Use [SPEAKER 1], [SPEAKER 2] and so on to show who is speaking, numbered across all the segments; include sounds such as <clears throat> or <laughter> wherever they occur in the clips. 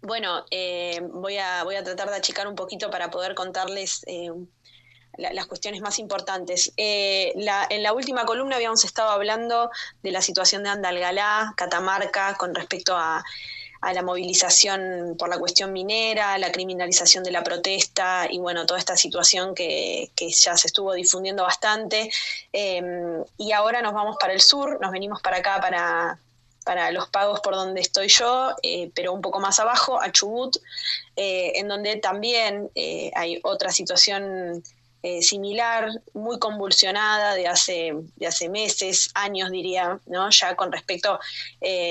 [SPEAKER 1] Bueno, eh, voy, a, voy a tratar de achicar un poquito para poder contarles eh, las cuestiones más importantes. Eh, en la última columna habíamos estado hablando de la situación de Andalgalá, Catamarca, con respecto a, la movilización por la cuestión minera, la criminalización de la protesta y bueno, toda esta situación que, ya se estuvo difundiendo bastante. y ahora nos vamos para el sur, nos venimos para acá, para, para los pagos por donde estoy yo, eh, pero un poco más abajo, a Chubut, eh, en donde también eh, hay otra situación similar, muy convulsionada de hace, de hace meses, años diría, ¿no? ya con respecto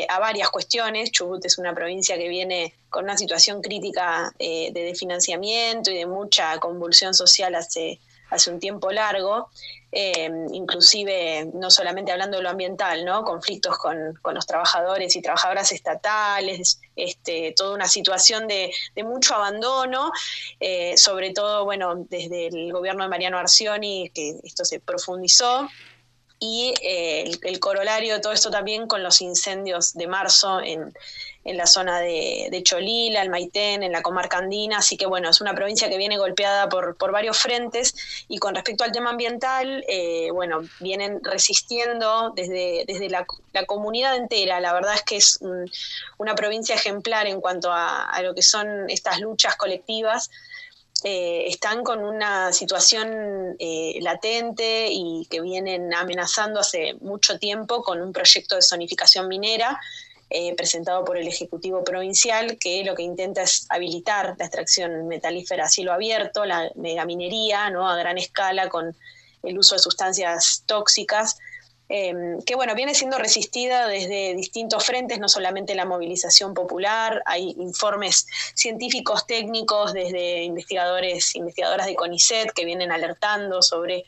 [SPEAKER 1] a varias cuestiones. Chubut es una provincia que viene con una situación crítica de desfinanciamiento y de mucha convulsión social hace, hace un tiempo largo. Eh, inclusive no solamente hablando de lo ambiental, ¿no? conflictos con, los trabajadores y trabajadoras estatales, este, toda una situación de, mucho abandono, eh, sobre todo bueno, desde el gobierno de Mariano Arcioni, que esto se profundizó, y eh, el, corolario de todo esto también con los incendios de marzo en, la zona de, Cholila, el Maitén, en la comarca andina, así que bueno, es una provincia que viene golpeada por, varios frentes. Y con respecto al tema ambiental, eh, bueno, vienen resistiendo desde, desde la, comunidad entera, la verdad es que es una provincia ejemplar en cuanto a lo que son estas luchas colectivas. Eh, están con una situación eh, latente y que vienen amenazando hace mucho tiempo con un proyecto de zonificación minera eh, presentado por el Ejecutivo Provincial, que lo que intenta es habilitar la extracción metalífera a cielo abierto, la megaminería ¿no? a gran escala con el uso de sustancias tóxicas Em, que bueno, viene siendo resistida desde distintos frentes, no solamente la movilización popular, hay informes científicos técnicos desde investigadores, investigadoras de CONICET que vienen alertando sobre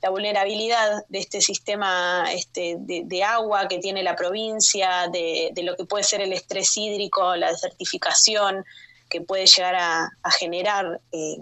[SPEAKER 1] la vulnerabilidad de este sistema este, de, agua que tiene la provincia, de, lo que puede ser el estrés hídrico, la desertificación que puede llegar a, generar eh,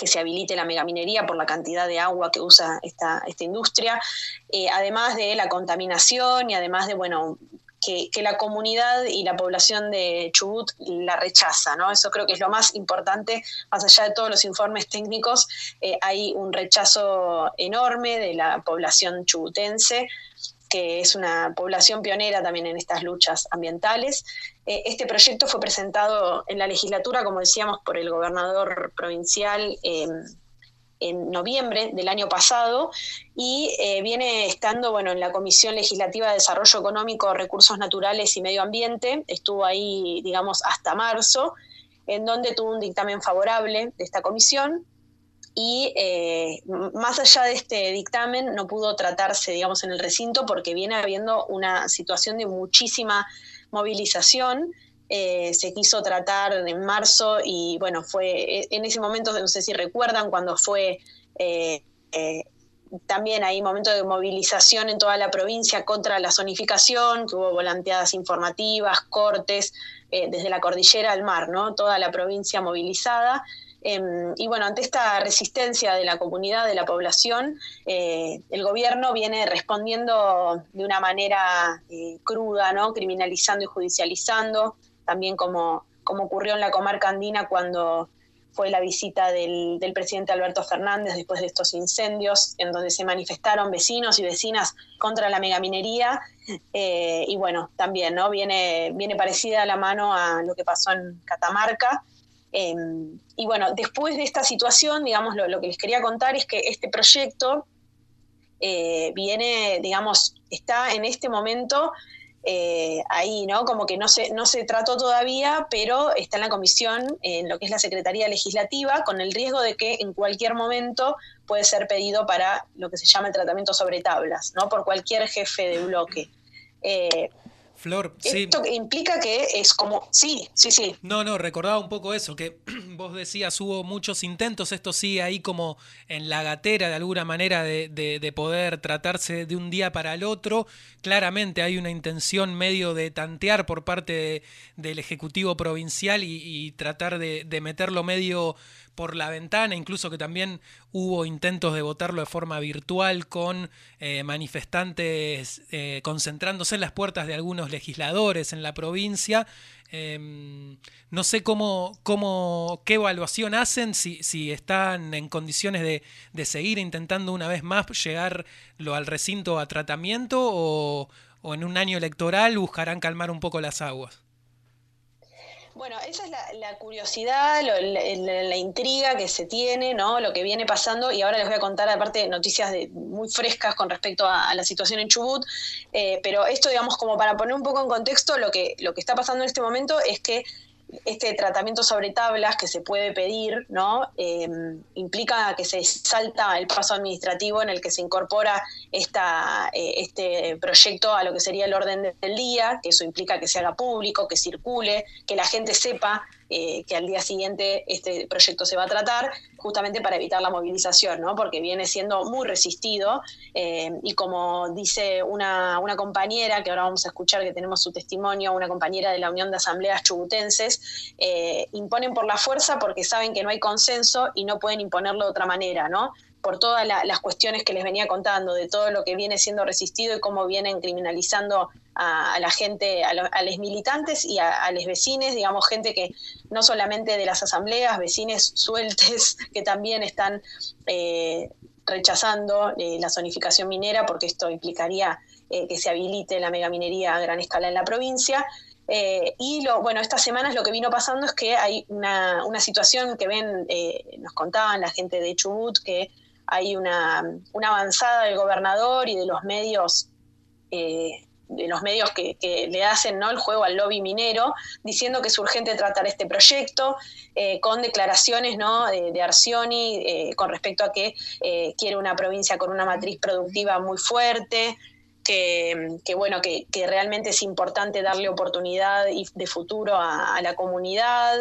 [SPEAKER 1] que se habilite la megaminería por la cantidad de agua que usa esta, esta industria, eh, además de la contaminación y además de, bueno, que, la comunidad y la población de Chubut la rechaza, ¿no? Eso creo que es lo más importante, más allá de todos los informes técnicos, eh, hay un rechazo enorme de la población chubutense que es una población pionera también en estas luchas ambientales. Eh, este proyecto fue presentado en la legislatura, como decíamos, por el gobernador provincial em, en noviembre del año pasado y eh, viene estando bueno, en la Comisión Legislativa de Desarrollo Económico, Recursos Naturales y Medio Ambiente. Estuvo ahí, digamos, hasta marzo, en donde tuvo un dictamen favorable de esta comisión y eh, más allá de este dictamen no pudo tratarse, digamos, en el recinto porque viene habiendo una situación de muchísima movilización. Eh, se quiso tratar en marzo y bueno, fue en ese momento, no sé si recuerdan, cuando fue eh, también hay momentos de movilización en toda la provincia contra la zonificación, que hubo volanteadas informativas, cortes, desde la cordillera al mar, ¿no? Toda la provincia movilizada. Em, y bueno, ante esta resistencia de la comunidad, de la población, eh, el gobierno viene respondiendo de una manera eh, cruda, ¿no? criminalizando y judicializando, también como, como ocurrió en la comarca andina cuando fue la visita del, presidente Alberto Fernández después de estos incendios, en donde se manifestaron vecinos y vecinas contra la megaminería. Eh, y bueno, también ¿no? viene, viene parecida a la mano a lo que pasó en Catamarca. Em, y bueno, después de esta situación, digamos, lo, que les quería contar es que este proyecto eh, viene, digamos, está en este momento eh, ahí, ¿no? Como que no se, no se trató todavía, pero está en la comisión, en lo que es la Secretaría Legislativa, con el riesgo de que en cualquier momento puede ser pedido para lo que se llama el tratamiento sobre tablas, ¿no? Por cualquier jefe de bloque.
[SPEAKER 2] Eh, Flor,
[SPEAKER 1] Esto implica que es como, sí, sí, sí.
[SPEAKER 2] No, no, recordaba un poco eso, que <clears throat> vos decías, hubo muchos intentos, esto sí, ahí como en la gatera de alguna manera de, de, poder tratarse de un día para el otro. Claramente hay una intención medio de tantear por parte del Ejecutivo Provincial y, y tratar de, de meterlo medio por la ventana, incluso que también hubo intentos de votarlo de forma virtual con eh, manifestantes eh, concentrándose en las puertas de algunos legisladores en la provincia. Em, no sé cómo, cómo, qué evaluación hacen, si, si están en condiciones de, de, seguir intentando una vez más llegarlo al recinto a tratamiento o, o en un año electoral buscarán calmar un poco las aguas.
[SPEAKER 1] Bueno, esa es la, curiosidad, la, intriga que se tiene, ¿no? Lo que viene pasando, y ahora les voy a contar, aparte, noticias de, muy frescas con respecto a, la situación en Chubut, eh, pero esto, digamos, como para poner un poco en contexto, lo que, lo que está pasando en este momento es que este tratamiento sobre tablas que se puede pedir, ¿no? Em, implica que se salta el paso administrativo en el que se incorpora esta, eh, este proyecto a lo que sería el orden del día, que eso implica que se haga público, que circule, que la gente sepa eh, que al día siguiente este proyecto se va a tratar, justamente para evitar la movilización, ¿no? porque viene siendo muy resistido eh, y como dice una, una, compañera, que ahora vamos a escuchar que tenemos su testimonio, una compañera de la Unión de Asambleas Chubutenses, eh, imponen por la fuerza porque saben que no hay consenso y no pueden imponerlo de otra manera, ¿no? Por todas las cuestiones que les venía contando, de todo lo que viene siendo resistido y cómo vienen criminalizando a, la gente, a, los militantes y a, los vecinos, digamos, gente que no solamente de las asambleas, vecinos sueltes <laughs> que también están eh, rechazando eh, la zonificación minera, porque esto implicaría eh, que se habilite la megaminería a gran escala en la provincia. y lo, bueno, estas semanas lo que vino pasando es que hay una situación que ven, nos contaban la gente de Chubut, que hay una, una avanzada del gobernador y de los medios eh, de los medios que, le hacen ¿no? el juego al lobby minero, diciendo que es urgente tratar este proyecto, eh, con declaraciones ¿no? de, Arcioni eh, con respecto a que quiere una provincia con una matriz productiva muy fuerte, que, bueno, que, realmente es importante darle oportunidad y de futuro a, la comunidad.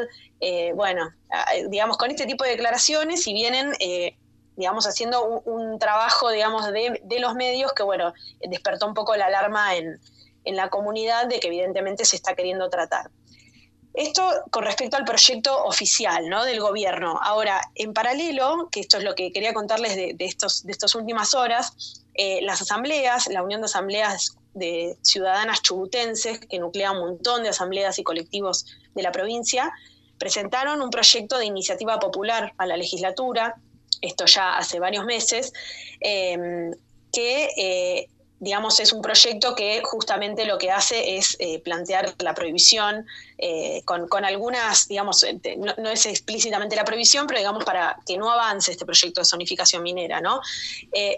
[SPEAKER 1] bueno, digamos, con este tipo de declaraciones, si vienen digamos, haciendo un, trabajo, digamos, de, los medios que, bueno, despertó un poco la alarma en, la comunidad de que evidentemente se está queriendo tratar. Esto con respecto al proyecto oficial ¿no? del gobierno. Ahora, en paralelo, que esto es lo que quería contarles de, estos, de estas últimas horas, eh, las asambleas, la Unión de Asambleas de Ciudadanas Chubutenses, que nuclea un montón de asambleas y colectivos de la provincia, presentaron un proyecto de iniciativa popular a la legislatura esto ya hace varios meses, em, que eh, digamos, es un proyecto que justamente lo que hace es eh, plantear la prohibición eh, con, algunas, digamos, no, es explícitamente la prohibición, pero digamos para que no avance este proyecto de zonificación minera, ¿no?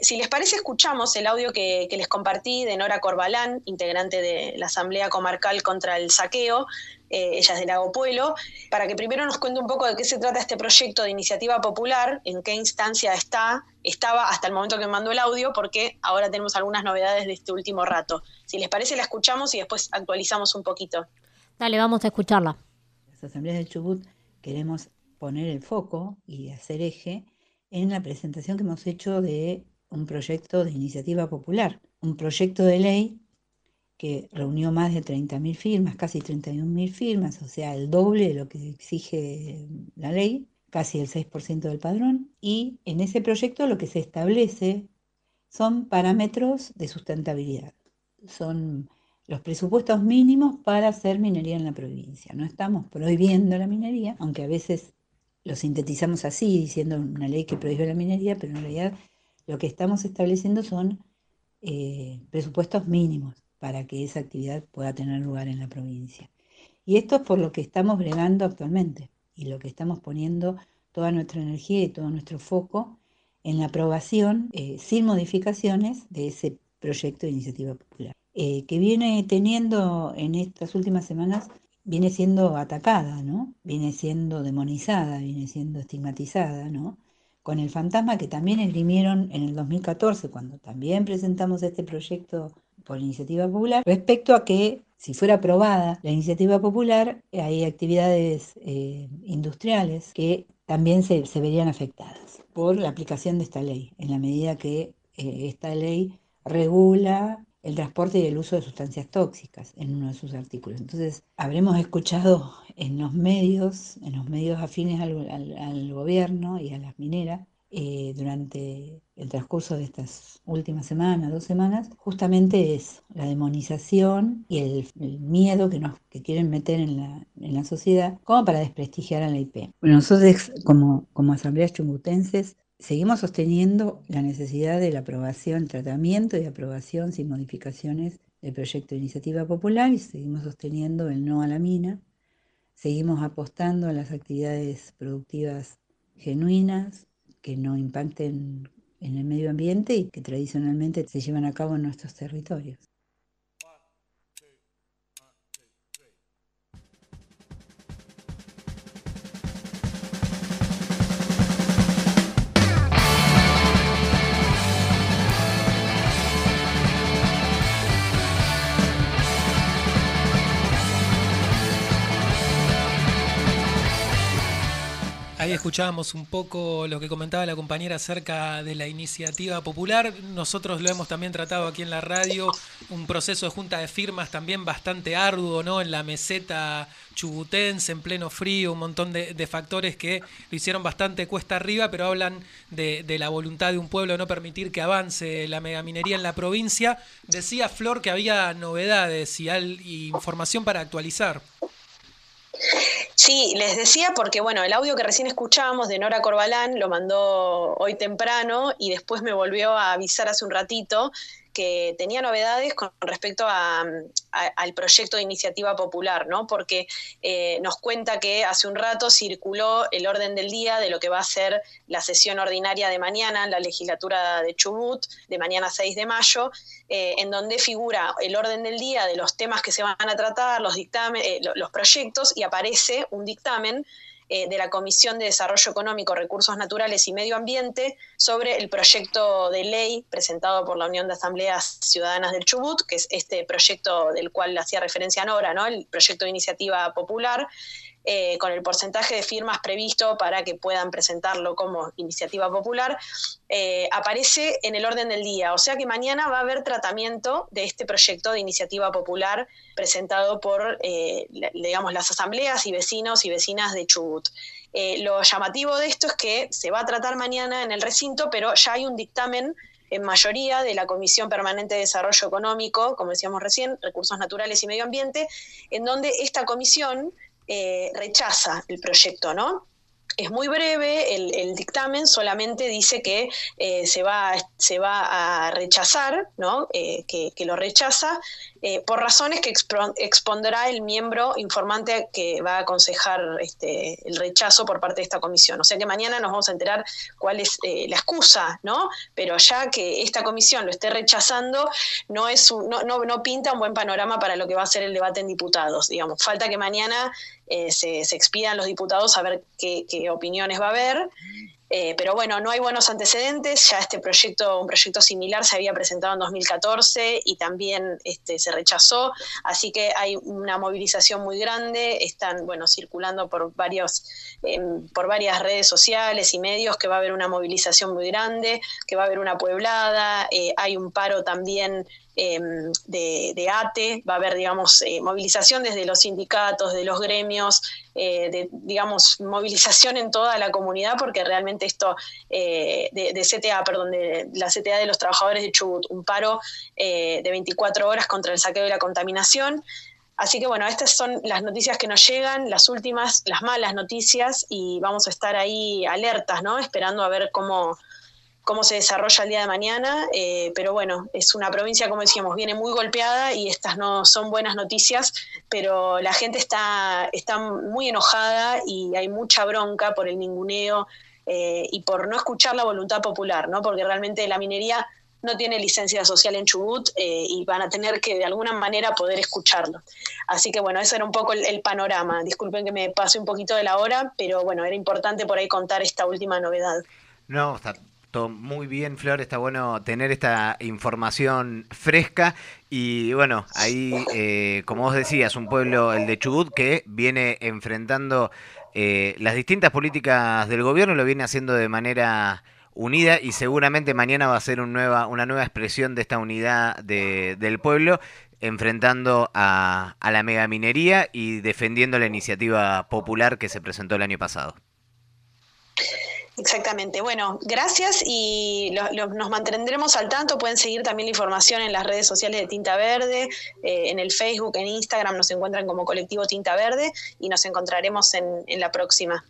[SPEAKER 1] si les parece, escuchamos el audio que, que les compartí de Nora Corbalán, integrante de la Asamblea Comarcal contra el Saqueo, eh, ella es de Lago Pueblo, para que primero nos cuente un poco de qué se trata este proyecto de iniciativa popular, en qué instancia está, estaba hasta el momento que me mandó el audio, porque ahora tenemos algunas novedades de este último rato. Si les parece, la escuchamos y después actualizamos un poquito.
[SPEAKER 3] Dale, vamos a escucharla.
[SPEAKER 4] Las asambleas del Chubut queremos poner el foco y hacer eje en la presentación que hemos hecho de un proyecto de iniciativa popular, un proyecto de ley que reunió más de 30.000 firmas, casi 31.000 firmas, o sea, el doble de lo que exige la ley, casi el 6% del padrón. Y en ese proyecto lo que se establece son parámetros de sustentabilidad, son los presupuestos mínimos para hacer minería en la provincia. No estamos prohibiendo la minería, aunque a veces lo sintetizamos así, diciendo una ley que prohíbe la minería, pero en realidad lo que estamos estableciendo son eh, presupuestos mínimos para que esa actividad pueda tener lugar en la provincia. Y esto es por lo que estamos bregando actualmente y lo que estamos poniendo toda nuestra energía y todo nuestro foco en la aprobación eh, sin modificaciones de ese proyecto de iniciativa popular, eh, que viene teniendo en estas últimas semanas, viene siendo atacada, ¿no? Viene siendo demonizada, viene siendo estigmatizada, ¿no? Con el fantasma que también esgrimieron en el 2014, cuando también presentamos este proyecto por iniciativa popular, respecto a que si fuera aprobada la iniciativa popular, hay actividades eh, industriales que también se, verían afectadas por la aplicación de esta ley, en la medida que eh, esta ley regula el transporte y el uso de sustancias tóxicas en uno de sus artículos. Entonces, habremos escuchado en los medios, en los medios afines al gobierno y a las mineras, eh, durante el transcurso de estas últimas semanas, dos semanas, justamente es la demonización y el, miedo que nos que quieren meter en la, en la sociedad como para desprestigiar a la IP. Bueno, nosotros como, como asambleas chumbutenses seguimos sosteniendo la necesidad de la aprobación, tratamiento y aprobación sin modificaciones del proyecto de iniciativa popular y seguimos sosteniendo el no a la mina. Seguimos apostando a las actividades productivas genuinas, que no impacten en el medio ambiente y que tradicionalmente se llevan a cabo en nuestros territorios.
[SPEAKER 2] Escuchábamos un poco lo que comentaba la compañera acerca de la iniciativa popular. Nosotros lo hemos también tratado aquí en la radio, un proceso de junta de firmas también bastante arduo, ¿no? En la meseta chubutense, en pleno frío, un montón de, factores que lo hicieron bastante cuesta arriba, pero hablan de, la voluntad de un pueblo de no permitir que avance la megaminería en la provincia. Decía Flor que había novedades y, y información para actualizar.
[SPEAKER 1] Sí, les decía porque, bueno, el audio que recién escuchábamos de Nora Corbalán lo mandó hoy temprano y después me volvió a avisar hace un ratito que tenía novedades con respecto al proyecto de iniciativa popular, ¿no? Porque eh, nos cuenta que hace un rato circuló el orden del día de lo que va a ser la sesión ordinaria de mañana en la legislatura de Chubut, de mañana 6 de mayo, eh, en donde figura el orden del día de los temas que se van a tratar, los, dictamen, eh, los proyectos, y aparece un dictamen eh, de la Comisión de Desarrollo Económico, Recursos Naturales y Medio Ambiente sobre el proyecto de ley presentado por la Unión de Asambleas Ciudadanas del Chubut, que es este proyecto del cual hacía referencia Nora, ¿no? el proyecto de iniciativa popular, eh, con el porcentaje de firmas previsto para que puedan presentarlo como iniciativa popular, eh, aparece en el orden del día. O sea que mañana va a haber tratamiento de este proyecto de iniciativa popular presentado por, eh, digamos, las asambleas y vecinos y vecinas de Chubut. lo llamativo de esto es que se va a tratar mañana en el recinto, pero ya hay un dictamen en mayoría de la Comisión Permanente de Desarrollo Económico, como decíamos recién, Recursos Naturales y Medio Ambiente, en donde esta comisión eh, rechaza el proyecto, ¿no? Es muy breve el, dictamen, solamente dice que eh, se, va, se va a rechazar, ¿no? Eh, que, lo rechaza, eh, por razones que expondrá el miembro informante que va a aconsejar este, el rechazo por parte de esta comisión. O sea que mañana nos vamos a enterar cuál es eh, la excusa, ¿no? Pero ya que esta comisión lo esté rechazando, no, es no, no, pinta un buen panorama para lo que va a ser el debate en diputados. Digamos, falta que mañana eh, se, se, expidan los diputados a ver qué, qué opiniones va a haber. Eh, pero bueno, no hay buenos antecedentes, ya este proyecto, un proyecto similar se había presentado en 2014 y también este, se rechazó, así que hay una movilización muy grande, están bueno, circulando por, varios, em, por varias redes sociales y medios que va a haber una movilización muy grande, que va a haber una pueblada, eh, hay un paro también Em, de, ATE, va a haber, digamos, eh, movilización desde los sindicatos, de los gremios, eh, de, digamos, movilización en toda la comunidad, porque realmente esto eh, de, CTA, perdón, de la CTA de los trabajadores de Chubut, un paro de 24 horas contra el saqueo y la contaminación. Así que bueno, estas son las noticias que nos llegan, las últimas, las malas noticias, y vamos a estar ahí alertas, ¿no? Esperando a ver cómo, cómo se desarrolla el día de mañana, eh, pero bueno, es una provincia, como decíamos, viene muy golpeada y estas no son buenas noticias, pero la gente está, está muy enojada y hay mucha bronca por el ninguneo eh, y por no escuchar la voluntad popular, ¿no? porque realmente la minería no tiene licencia social en Chubut eh, y van a tener que de alguna manera poder escucharlo. Así que bueno, ese era un poco el, el, panorama. Disculpen que me pase un poquito de la hora, pero bueno, era importante por ahí contar esta última novedad.
[SPEAKER 5] No, está muy bien, Flor. Está bueno tener esta información fresca. Y bueno, ahí, eh, como vos decías, un pueblo, el de Chubut, que viene enfrentando eh, las distintas políticas del gobierno, lo viene haciendo de manera unida y seguramente mañana va a ser nueva, una nueva expresión de esta unidad del pueblo enfrentando a, a la megaminería y defendiendo la iniciativa popular que se presentó el año pasado.
[SPEAKER 1] Exactamente. Bueno, gracias y nos mantendremos al tanto. Pueden seguir también la información en las redes sociales de Tinta Verde, eh, en el Facebook, en Instagram nos encuentran como colectivo Tinta Verde y nos encontraremos en la próxima.